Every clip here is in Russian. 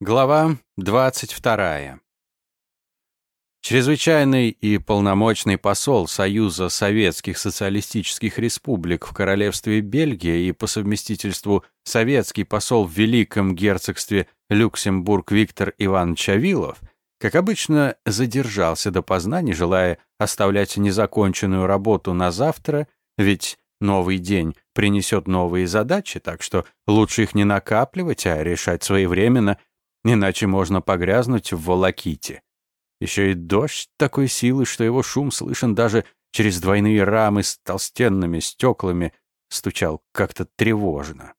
Глава 22. Чрезвычайный и полномочный посол Союза Советских Социалистических Республик в Королевстве Бельгия и по совместительству советский посол в Великом Герцогстве Люксембург Виктор Иванович Авилов, как обычно, задержался допоздна, не желая оставлять незаконченную работу на завтра, ведь новый день принесет новые задачи, так что лучше их не накапливать, а решать своевременно – Иначе можно погрязнуть в волоките. Еще и дождь такой силы, что его шум слышен даже через двойные рамы с толстенными стеклами, стучал как-то тревожно.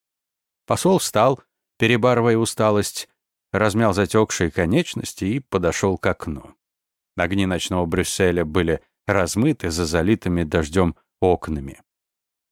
Посол встал, перебарывая усталость, размял затекшие конечности и подошел к окну. Огни ночного Брюсселя были размыты за залитыми дождем окнами.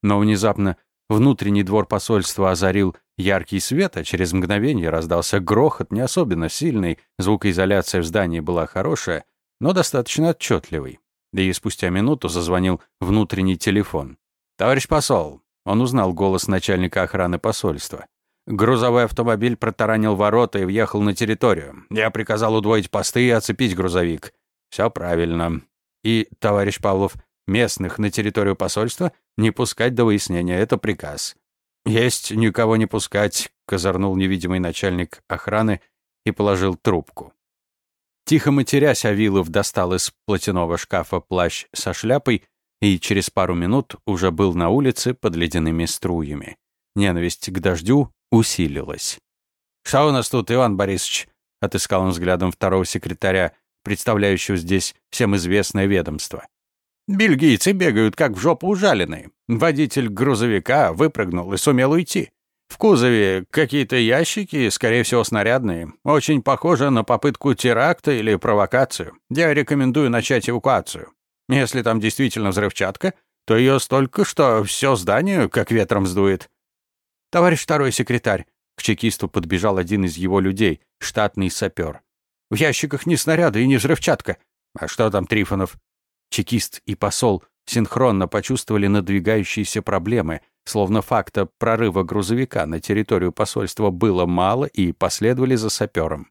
Но внезапно внутренний двор посольства озарил яркий свет, а через мгновение раздался грохот, не особенно сильный, звукоизоляция в здании была хорошая, но достаточно отчетливый. И спустя минуту зазвонил внутренний телефон. «Товарищ посол!» Он узнал голос начальника охраны посольства. Грузовой автомобиль протаранил ворота и въехал на территорию. Я приказал удвоить посты и оцепить грузовик. Все правильно. И, товарищ Павлов, местных на территорию посольства не пускать до выяснения. Это приказ. «Есть никого не пускать», — козырнул невидимый начальник охраны и положил трубку. Тихо матерясь, Авилов достал из платяного шкафа плащ со шляпой и через пару минут уже был на улице под ледяными струями. Ненависть к дождю усилилась. «Что у нас тут, Иван Борисович?» — отыскал он взглядом второго секретаря, представляющего здесь всем известное ведомство. Бельгийцы бегают, как в жопу ужаленные. Водитель грузовика выпрыгнул и сумел уйти. В кузове какие-то ящики, скорее всего, снарядные. Очень похоже на попытку теракта или провокацию. Я рекомендую начать эвакуацию. Если там действительно взрывчатка, то ее столько, что все здание как ветром сдует. Товарищ второй секретарь, к чекисту подбежал один из его людей, штатный сапер. В ящиках не снаряды и не взрывчатка. А что там, Трифонов? Чекист и посол синхронно почувствовали надвигающиеся проблемы, словно факта прорыва грузовика на территорию посольства было мало и последовали за сапером.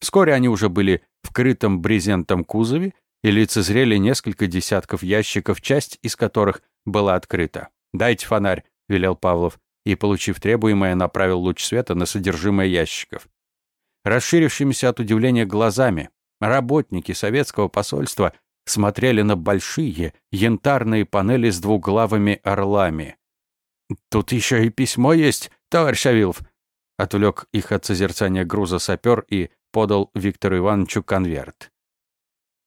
Вскоре они уже были в крытом брезентом кузове и лицезрели несколько десятков ящиков, часть из которых была открыта. «Дайте фонарь», — велел Павлов, и, получив требуемое, направил луч света на содержимое ящиков. Расширившимися от удивления глазами работники советского посольства смотрели на большие янтарные панели с двуглавыми орлами. «Тут еще и письмо есть, товарищ Авилов!» Отвлек их от созерцания груза сапер и подал Виктору Ивановичу конверт.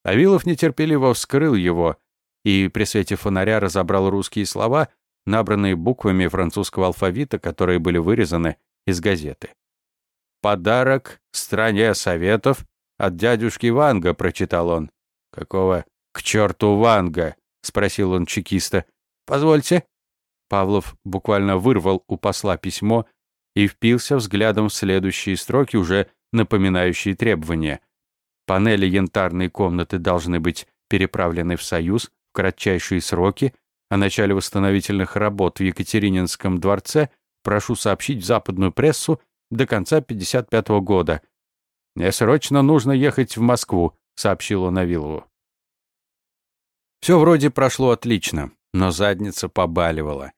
Авилов нетерпеливо вскрыл его и при свете фонаря разобрал русские слова, набранные буквами французского алфавита, которые были вырезаны из газеты. «Подарок стране Советов от дядюшки Ванга», — прочитал он. «Какого «К черту Ванга!» — спросил он чекиста. «Позвольте». Павлов буквально вырвал у посла письмо и впился взглядом в следующие строки, уже напоминающие требования. Панели янтарной комнаты должны быть переправлены в Союз в кратчайшие сроки. О начале восстановительных работ в Екатерининском дворце прошу сообщить в западную прессу до конца 55 -го года. «Мне срочно нужно ехать в Москву», — сообщил он Авилову. Все вроде прошло отлично, но задница побаливала.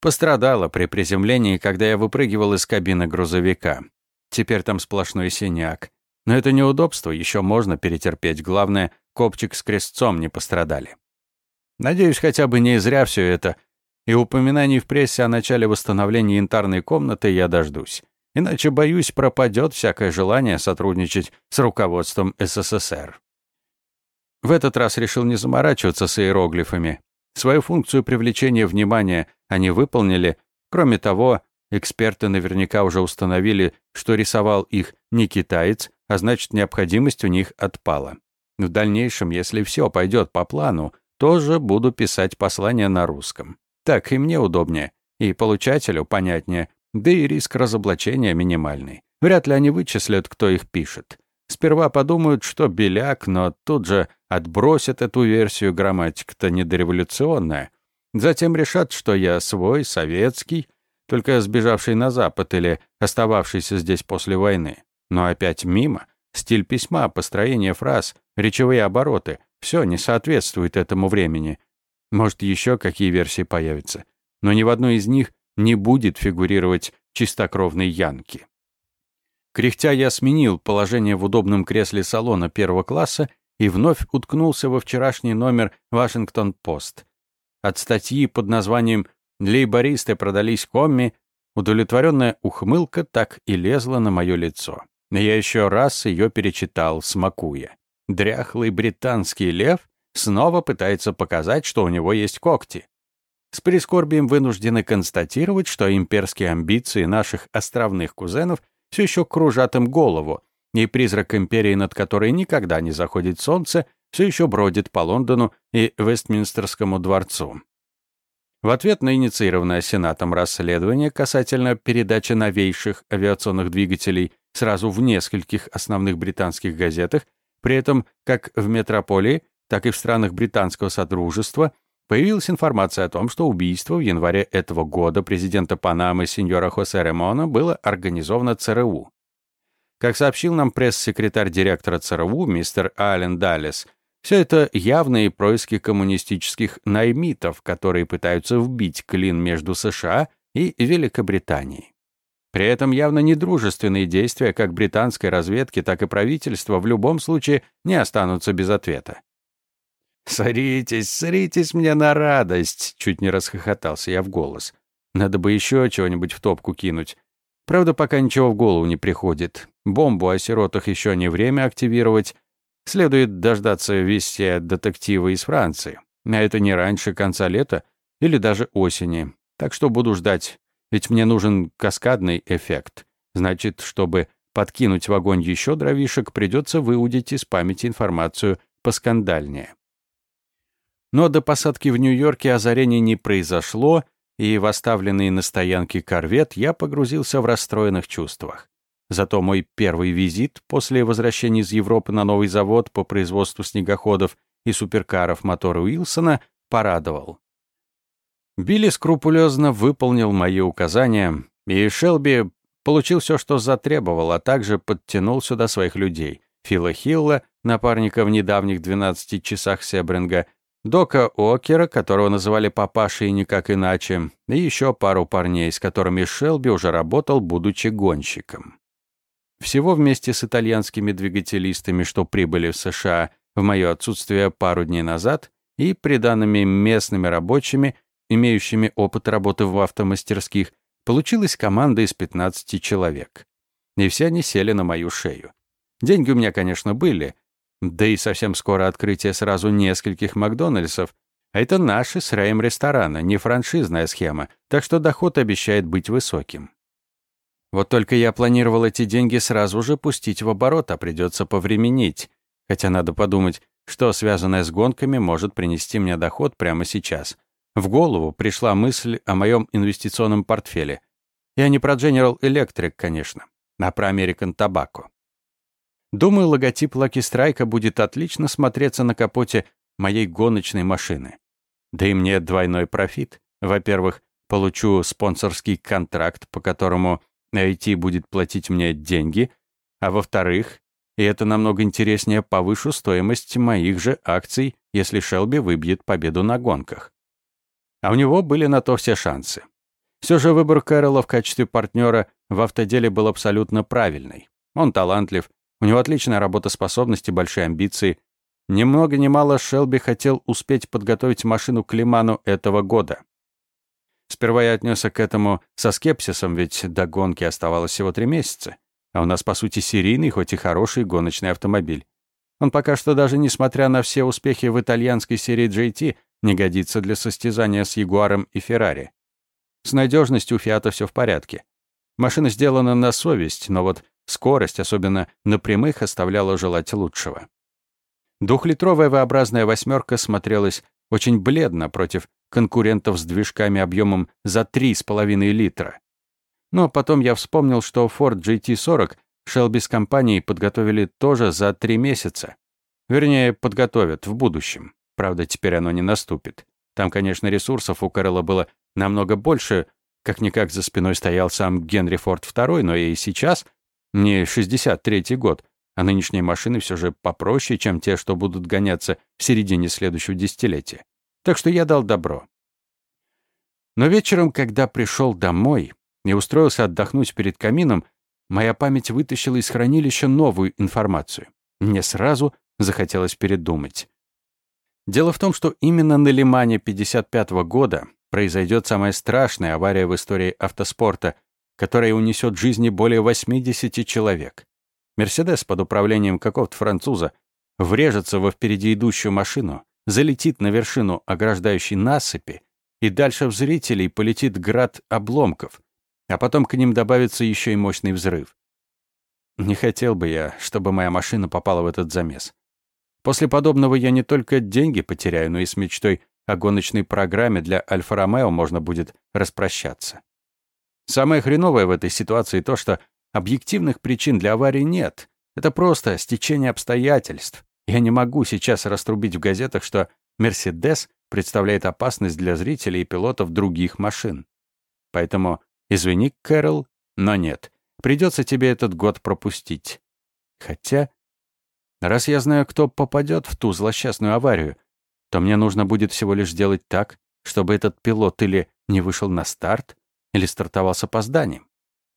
Пострадала при приземлении, когда я выпрыгивал из кабины грузовика. Теперь там сплошной синяк. Но это неудобство еще можно перетерпеть. Главное, копчик с крестцом не пострадали. Надеюсь, хотя бы не зря все это. И упоминаний в прессе о начале восстановления янтарной комнаты я дождусь. Иначе, боюсь, пропадет всякое желание сотрудничать с руководством СССР. В этот раз решил не заморачиваться с иероглифами. Свою функцию привлечения внимания они выполнили. Кроме того, эксперты наверняка уже установили, что рисовал их не китаец, а значит, необходимость у них отпала. В дальнейшем, если все пойдет по плану, тоже буду писать послания на русском. Так и мне удобнее, и получателю понятнее, да и риск разоблачения минимальный. Вряд ли они вычислят, кто их пишет. Сперва подумают, что беляк, но тут же отбросят эту версию, грамматика-то недореволюционная. Затем решат, что я свой, советский, только сбежавший на Запад или остававшийся здесь после войны. Но опять мимо. Стиль письма, построение фраз, речевые обороты — все не соответствует этому времени. Может, еще какие версии появятся. Но ни в одной из них не будет фигурировать чистокровный Янки. Кряхтя я сменил положение в удобном кресле салона первого класса и вновь уткнулся во вчерашний номер «Вашингтон-Пост». От статьи под названием «Лейбористы продались комми» удовлетворенная ухмылка так и лезла на мое лицо. Я еще раз ее перечитал, смакуя. Дряхлый британский лев снова пытается показать, что у него есть когти. С прискорбием вынуждены констатировать, что имперские амбиции наших островных кузенов все еще кружат им голову, и призрак империи, над которой никогда не заходит солнце, все еще бродит по Лондону и Вестминстерскому дворцу. В ответ на инициированное Сенатом расследование касательно передачи новейших авиационных двигателей сразу в нескольких основных британских газетах, при этом как в метрополии, так и в странах британского содружества появилась информация о том, что убийство в январе этого года президента Панамы сеньора Хосе Ремона было организовано ЦРУ. Как сообщил нам пресс-секретарь директора ЦРУ мистер Ален Даллес, все это явные происки коммунистических наймитов, которые пытаются вбить клин между США и Великобританией. При этом явно недружественные действия как британской разведки, так и правительства в любом случае не останутся без ответа. «Соритесь, соритесь мне на радость!» — чуть не расхохотался я в голос. «Надо бы еще чего-нибудь в топку кинуть. Правда, пока ничего в голову не приходит. Бомбу о сиротах еще не время активировать. Следует дождаться вести от детектива из Франции. А это не раньше конца лета или даже осени. Так что буду ждать. Ведь мне нужен каскадный эффект. Значит, чтобы подкинуть в огонь еще дровишек, придется выудить из памяти информацию поскандальнее. Но до посадки в Нью-Йорке озарения не произошло, и в оставленный на стоянке корвет я погрузился в расстроенных чувствах. Зато мой первый визит после возвращения из Европы на новый завод по производству снегоходов и суперкаров мотора Уилсона порадовал. Билли скрупулезно выполнил мои указания, и Шелби получил все, что затребовал, а также подтянул сюда своих людей. Фила Хилла, напарника в недавних 12 часах Себринга, Дока Окера, которого называли папашей никак иначе, и еще пару парней, с которыми Шелби уже работал, будучи гонщиком. Всего вместе с итальянскими двигателистами, что прибыли в США в мое отсутствие пару дней назад, и приданными местными рабочими, имеющими опыт работы в автомастерских, получилась команда из 15 человек. И все они сели на мою шею. Деньги у меня, конечно, были, да и совсем скоро открытие сразу нескольких Макдональдсов. А это наши с Рэем ресторана, не франшизная схема, так что доход обещает быть высоким. Вот только я планировал эти деньги сразу же пустить в оборот, а придется повременить. Хотя надо подумать, что связанное с гонками может принести мне доход прямо сейчас. В голову пришла мысль о моем инвестиционном портфеле. Я не про General Electric, конечно, а про American Tobacco. Думаю, логотип Lucky Strike будет отлично смотреться на капоте моей гоночной машины. Да и мне двойной профит. Во-первых, получу спонсорский контракт, по которому IT будет платить мне деньги, а во-вторых, и это намного интереснее, повышу стоимость моих же акций, если Шелби выбьет победу на гонках. А у него были на то все шансы. Все же выбор Кэрола в качестве партнера в автоделе был абсолютно правильный. Он талантлив, у него отличная работоспособность и большие амбиции. Ни много ни мало Шелби хотел успеть подготовить машину к Лиману этого года. Сперва я отнесся к этому со скепсисом, ведь до гонки оставалось всего три месяца. А у нас, по сути, серийный, хоть и хороший гоночный автомобиль. Он пока что даже, несмотря на все успехи в итальянской серии GT, не годится для состязания с Ягуаром и Феррари. С надежностью у Фиата все в порядке. Машина сделана на совесть, но вот скорость, особенно на прямых, оставляла желать лучшего. Двухлитровая V-образная восьмерка смотрелась очень бледно против конкурентов с движками объемом за 3,5 литра. Но потом я вспомнил, что Ford GT40 Shelby с компанией подготовили тоже за 3 месяца. Вернее, подготовят в будущем. Правда, теперь оно не наступит. Там, конечно, ресурсов у Кэрролла было намного больше, как-никак за спиной стоял сам Генри Форд II, но и сейчас Не 63-й год, а нынешние машины все же попроще, чем те, что будут гоняться в середине следующего десятилетия. Так что я дал добро. Но вечером, когда пришел домой и устроился отдохнуть перед камином, моя память вытащила из хранилища новую информацию. Мне сразу захотелось передумать. Дело в том, что именно на Лимане 55 -го года произойдет самая страшная авария в истории автоспорта, которая унесет жизни более 80 человек. Мерседес под управлением какого-то француза врежется во впереди идущую машину, залетит на вершину ограждающей насыпи, и дальше в зрителей полетит град обломков, а потом к ним добавится еще и мощный взрыв. Не хотел бы я, чтобы моя машина попала в этот замес. После подобного я не только деньги потеряю, но и с мечтой о гоночной программе для Альфа-Ромео можно будет распрощаться. Самое хреновое в этой ситуации то, что объективных причин для аварии нет. Это просто стечение обстоятельств. Я не могу сейчас раструбить в газетах, что «Мерседес» представляет опасность для зрителей и пилотов других машин. Поэтому извини, Кэрол, но нет. Придется тебе этот год пропустить. Хотя, раз я знаю, кто попадет в ту злосчастную аварию, то мне нужно будет всего лишь сделать так, чтобы этот пилот или не вышел на старт, или стартовал с опозданием.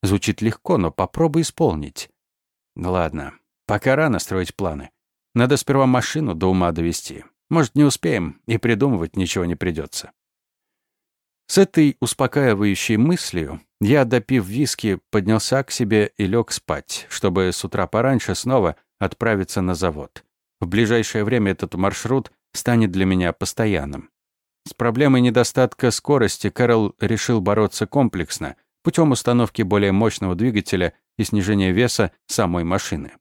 Звучит легко, но попробуй исполнить. Ладно, пока рано строить планы. Надо сперва машину до ума довести. Может, не успеем, и придумывать ничего не придется. С этой успокаивающей мыслью я, допив виски, поднялся к себе и лег спать, чтобы с утра пораньше снова отправиться на завод. В ближайшее время этот маршрут станет для меня постоянным. С проблемой недостатка скорости Кэрол решил бороться комплексно, путем установки более мощного двигателя и снижения веса самой машины.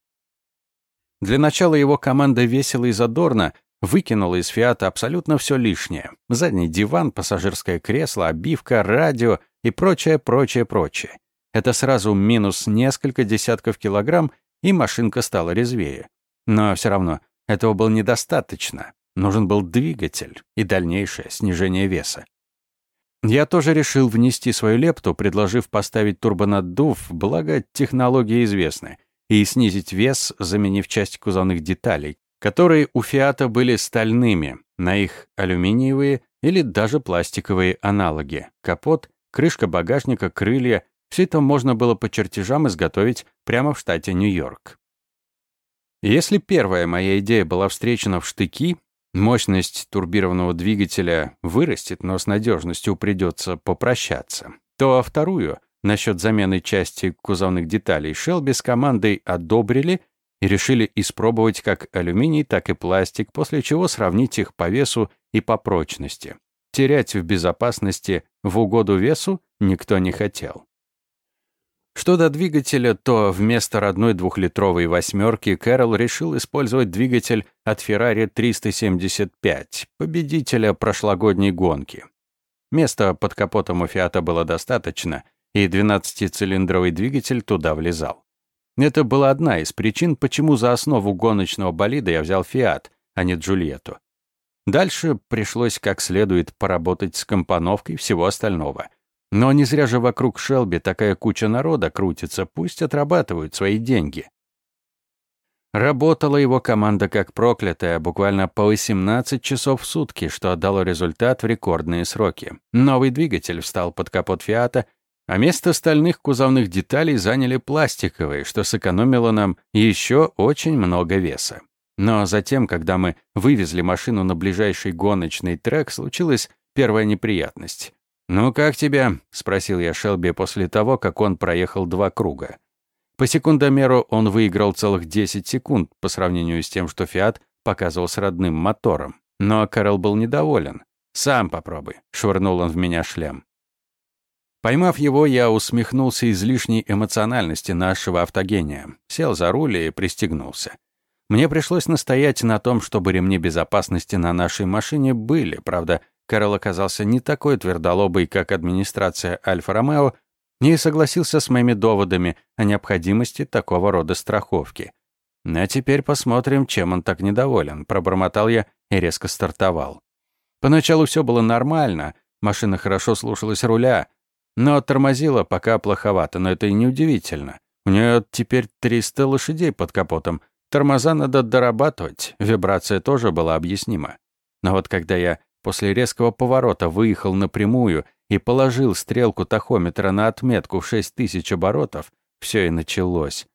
Для начала его команда весело и задорно выкинула из «Фиата» абсолютно все лишнее. Задний диван, пассажирское кресло, обивка, радио и прочее, прочее, прочее. Это сразу минус несколько десятков килограмм, и машинка стала резвее. Но все равно этого было недостаточно. Нужен был двигатель и дальнейшее снижение веса. Я тоже решил внести свою лепту, предложив поставить турбонаддув, благо технологии известны, и снизить вес, заменив часть кузовных деталей, которые у «Фиата» были стальными, на их алюминиевые или даже пластиковые аналоги. Капот, крышка багажника, крылья — все это можно было по чертежам изготовить прямо в штате Нью-Йорк. Если первая моя идея была встречена в штыки, мощность турбированного двигателя вырастет, но с надежностью придется попрощаться, то вторую, насчет замены части кузовных деталей, Шелби с командой одобрили и решили испробовать как алюминий, так и пластик, после чего сравнить их по весу и по прочности. Терять в безопасности в угоду весу никто не хотел. Что до двигателя, то вместо родной двухлитровой «восьмерки» Кэрол решил использовать двигатель от Ferrari 375, победителя прошлогодней гонки. Места под капотом у «Фиата» было достаточно, и 12-цилиндровый двигатель туда влезал. Это была одна из причин, почему за основу гоночного болида я взял «Фиат», а не «Джульетту». Дальше пришлось как следует поработать с компоновкой всего остального — но не зря же вокруг Шелби такая куча народа крутится, пусть отрабатывают свои деньги. Работала его команда как проклятая, буквально по 18 часов в сутки, что отдало результат в рекордные сроки. Новый двигатель встал под капот «Фиата», а место стальных кузовных деталей заняли пластиковые, что сэкономило нам еще очень много веса. Но затем, когда мы вывезли машину на ближайший гоночный трек, случилась первая неприятность. «Ну, как тебя?» — спросил я Шелби после того, как он проехал два круга. По секундомеру он выиграл целых 10 секунд по сравнению с тем, что «Фиат» показывал с родным мотором. Но Карл был недоволен. «Сам попробуй», — швырнул он в меня шлем. Поймав его, я усмехнулся излишней эмоциональности нашего автогения, сел за руль и пристегнулся. Мне пришлось настоять на том, чтобы ремни безопасности на нашей машине были, правда, Карл оказался не такой твердолобый, как администрация Альфа-Ромео, и согласился с моими доводами о необходимости такого рода страховки. А теперь посмотрим, чем он так недоволен, пробормотал я и резко стартовал. Поначалу все было нормально, машина хорошо слушалась руля, но тормозила пока плоховато, но это и не удивительно. У нее теперь 300 лошадей под капотом. Тормоза надо дорабатывать, вибрация тоже была объяснима. Но вот когда я после резкого поворота выехал напрямую и положил стрелку тахометра на отметку в 6000 оборотов, все и началось.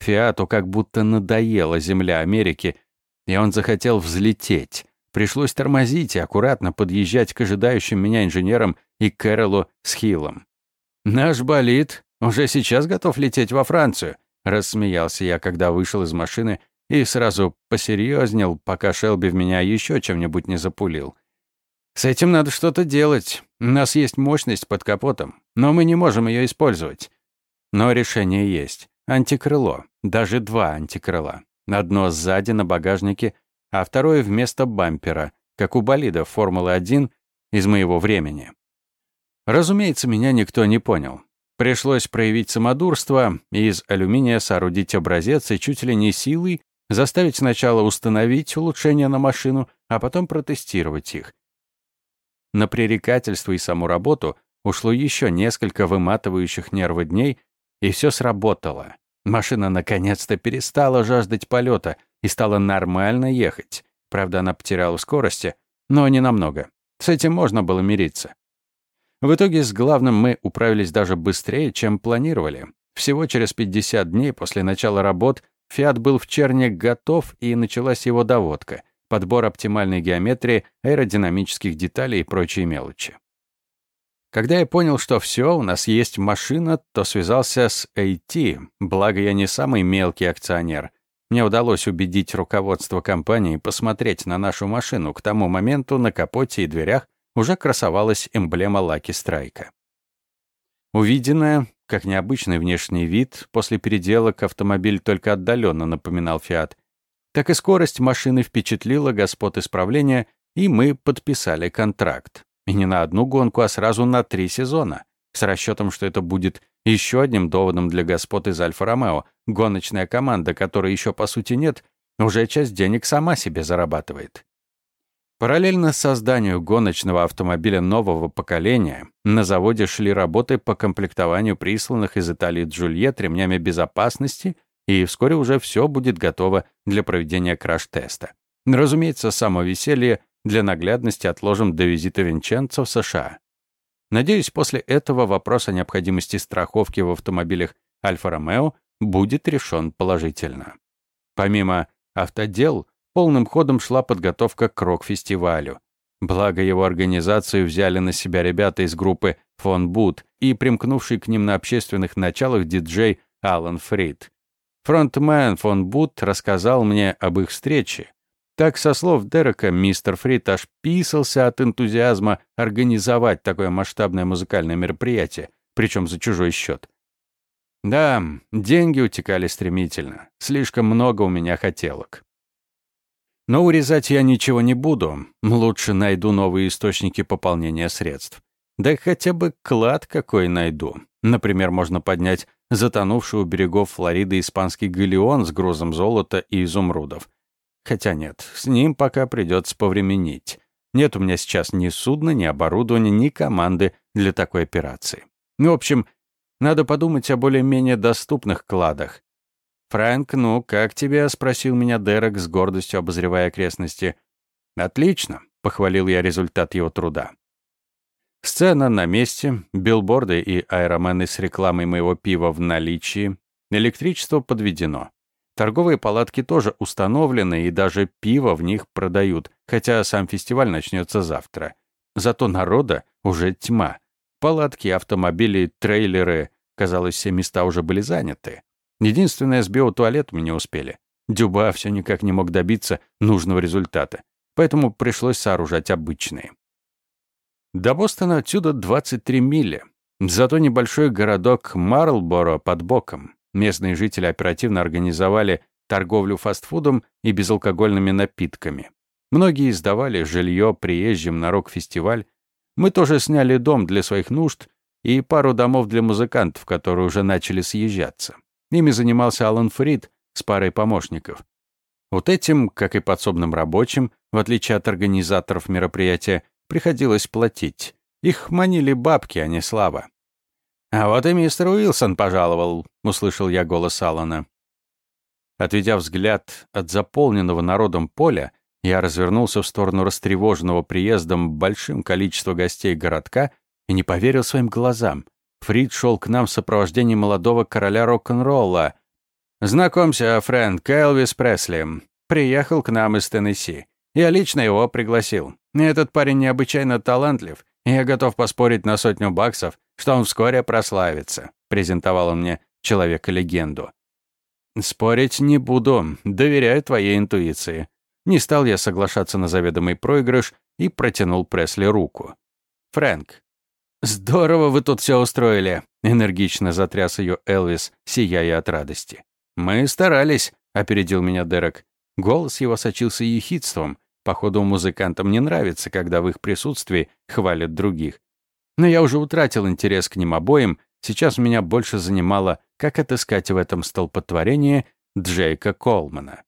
Фиату как будто надоела земля Америки, и он захотел взлететь. Пришлось тормозить и аккуратно подъезжать к ожидающим меня инженерам и Кэролу с Хиллом. «Наш болид уже сейчас готов лететь во Францию», рассмеялся я, когда вышел из машины и сразу посерьезнел, пока Шелби в меня еще чем-нибудь не запулил. «С этим надо что-то делать. У нас есть мощность под капотом, но мы не можем ее использовать». Но решение есть. Антикрыло. Даже два антикрыла. Одно сзади на багажнике, а второе вместо бампера, как у болидов Формулы-1 из моего времени. Разумеется, меня никто не понял. Пришлось проявить самодурство и из алюминия соорудить образец и чуть ли не силой заставить сначала установить улучшения на машину, а потом протестировать их. На пререкательство и саму работу ушло еще несколько выматывающих нервы дней, и все сработало. Машина наконец-то перестала жаждать полета и стала нормально ехать. Правда, она потеряла скорости, но не намного. С этим можно было мириться. В итоге с главным мы управились даже быстрее, чем планировали. Всего через 50 дней после начала работ Фиат был в черне готов, и началась его доводка, подбор оптимальной геометрии, аэродинамических деталей и прочие мелочи. Когда я понял, что все, у нас есть машина, то связался с AT, благо я не самый мелкий акционер. Мне удалось убедить руководство компании посмотреть на нашу машину. К тому моменту на капоте и дверях уже красовалась эмблема Лаки Страйка. Увиденное, как необычный внешний вид, после переделок автомобиль только отдаленно напоминал «Фиат», так и скорость машины впечатлила господ исправления, и мы подписали контракт. И не на одну гонку, а сразу на три сезона. С расчетом, что это будет еще одним доводом для господ из Альфа-Ромео. Гоночная команда, которой еще по сути нет, уже часть денег сама себе зарабатывает. Параллельно созданию гоночного автомобиля нового поколения на заводе шли работы по комплектованию присланных из Италии Джульет ремнями безопасности, и вскоре уже все будет готово для проведения краш-теста. Разумеется, само веселье для наглядности отложим до визита Винченцо в США. Надеюсь, после этого вопрос о необходимости страховки в автомобилях Альфа-Ромео будет решен положительно. Помимо автодел, полным ходом шла подготовка к рок-фестивалю. Благо его организацию взяли на себя ребята из группы «Фон Бут» и примкнувший к ним на общественных началах диджей Алан Фрид. Фронтмен фон Бут рассказал мне об их встрече, так, со слов Дерека, мистер Фрид аж писался от энтузиазма организовать такое масштабное музыкальное мероприятие, причем за чужой счет. Да, деньги утекали стремительно. Слишком много у меня хотелок. Но урезать я ничего не буду. Лучше найду новые источники пополнения средств. Да хотя бы клад какой найду. Например, можно поднять затонувший у берегов Флориды испанский галеон с грузом золота и изумрудов. Хотя нет, с ним пока придется повременить. Нет у меня сейчас ни судна, ни оборудования, ни команды для такой операции. Ну, в общем, надо подумать о более-менее доступных кладах. «Фрэнк, ну, как тебе?» — спросил меня Дерек с гордостью обозревая окрестности. «Отлично», — похвалил я результат его труда. Сцена на месте, билборды и аэромены с рекламой моего пива в наличии, электричество подведено. Торговые палатки тоже установлены и даже пиво в них продают, хотя сам фестиваль начнется завтра. Зато народа уже тьма. Палатки, автомобили, трейлеры. Казалось, все места уже были заняты. Единственное, с биотуалетами не успели. Дюба все никак не мог добиться нужного результата, поэтому пришлось сооружать обычные. До Бостона отсюда 23 мили. Зато небольшой городок Марлборо под боком. Местные жители оперативно организовали торговлю фастфудом и безалкогольными напитками. Многие сдавали жилье приезжим на рок-фестиваль. Мы тоже сняли дом для своих нужд и пару домов для музыкантов, которые уже начали съезжаться. Ими занимался Алан Фрид с парой помощников. Вот этим, как и подсобным рабочим, в отличие от организаторов мероприятия, приходилось платить. Их манили бабки, а не слава. «А вот и мистер Уилсон пожаловал», — услышал я голос Алана. Отведя взгляд от заполненного народом поля, я развернулся в сторону растревоженного приездом большим количества гостей городка и не поверил своим глазам. Фрид шел к нам в сопровождении молодого короля рок-н-ролла. «Знакомься, Фрэнк Элвис Пресли. Приехал к нам из Теннесси. Я лично его пригласил. Этот парень необычайно талантлив, и я готов поспорить на сотню баксов, что он вскоре прославится», — презентовал он мне человека-легенду. «Спорить не буду, доверяю твоей интуиции». Не стал я соглашаться на заведомый проигрыш и протянул Пресли руку. «Фрэнк, здорово вы тут все устроили», — энергично затряс ее Элвис, сияя от радости. «Мы старались», — опередил меня Дерек. Голос его сочился ехидством. Походу, музыкантам не нравится, когда в их присутствии хвалят других. Но я уже утратил интерес к ним обоим, сейчас меня больше занимало, как отыскать в этом столпотворении Джейка Колмана.